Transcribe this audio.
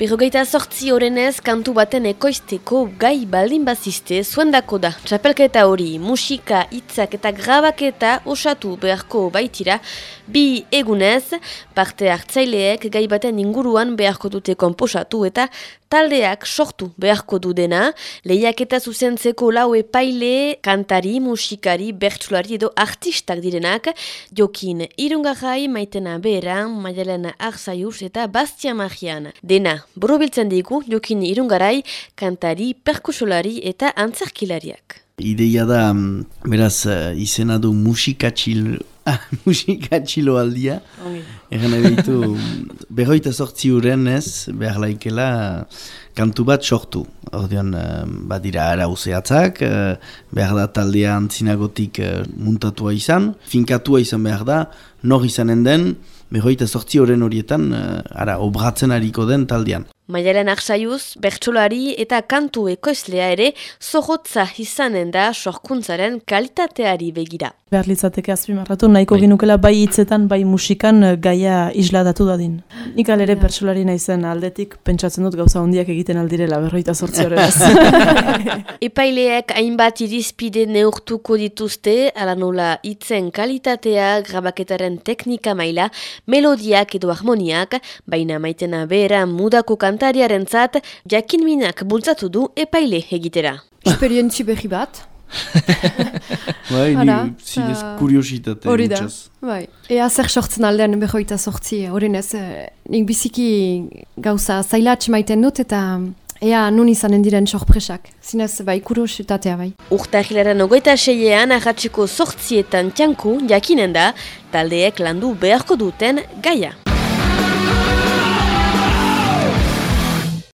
Berrogeita sortzi horrenez kantu baten ekoizteko gai baldin baziste zuendako da. Txapelketa hori, musika, hitzak eta grabaketa osatu beharko baitira. Bi egunez, parte hartzaileek gai baten inguruan beharko dute komposatu eta taldeak sortu beharko du dena. Lehiak eta zuzentzeko lau epaile, kantari, musikari, bertsulari edo artistak direnak. Jokin irungarrai, maitena beheran, maialen arzaius eta bastia magian. Dena, Borobiltzen digu, jokin irungarai, kantari, perkusolari eta antzerkilariak. Ideia da, mm, beraz, uh, izena du musikatxil, ah, musikatxilo aldia. Egan ebitu, berroita sortzi uren ez, behar laikela, kantu bat sortu. Ordean, uh, badira ara useatzak, uh, behar da taldea antzinagotik uh, muntatua izan, finkatua izan behar da, nor izanen den, berroita sortzi horren horietan, ara, obratzen hariko den taldean. Maialen Arsaiuz, bertsolari eta kantu ekoizlea ere zorrotza izanen da sorkuntzaren kalitateari begira. Behar litzateke azpimarratu, nahiko bai. ginukela bai hitzetan, bai musikan eh, gaia isladatu dadin. Nik alere ja. bertsolari naizen aldetik, pentsatzen dut gauza hondiak egiten aldirela, berroita sortzi Epaileak hainbat irizpide neurtuko dituzte, ala nola hitzen kalitatea, grabaketaren teknika maila, melodiak edo harmoniak, baina maitena bera mudako kantariaren zat, jakin minak bultzatu du epaile egitera. Esperientzi behi bat, bai, ni zinez kuriositate. Hori da, bai. Ea zer sortzen aldean behoita sortzi, hori nez, eh, nik biziki gauza zailatx maiten dut eta ea nun izanen diren sorpresak. Zinez, bai, kuriositatea, bai. Urta hilaren ogoita seiean ahatzeko sortzietan txanku jakinen da, taldeek landu beharko duten gaia.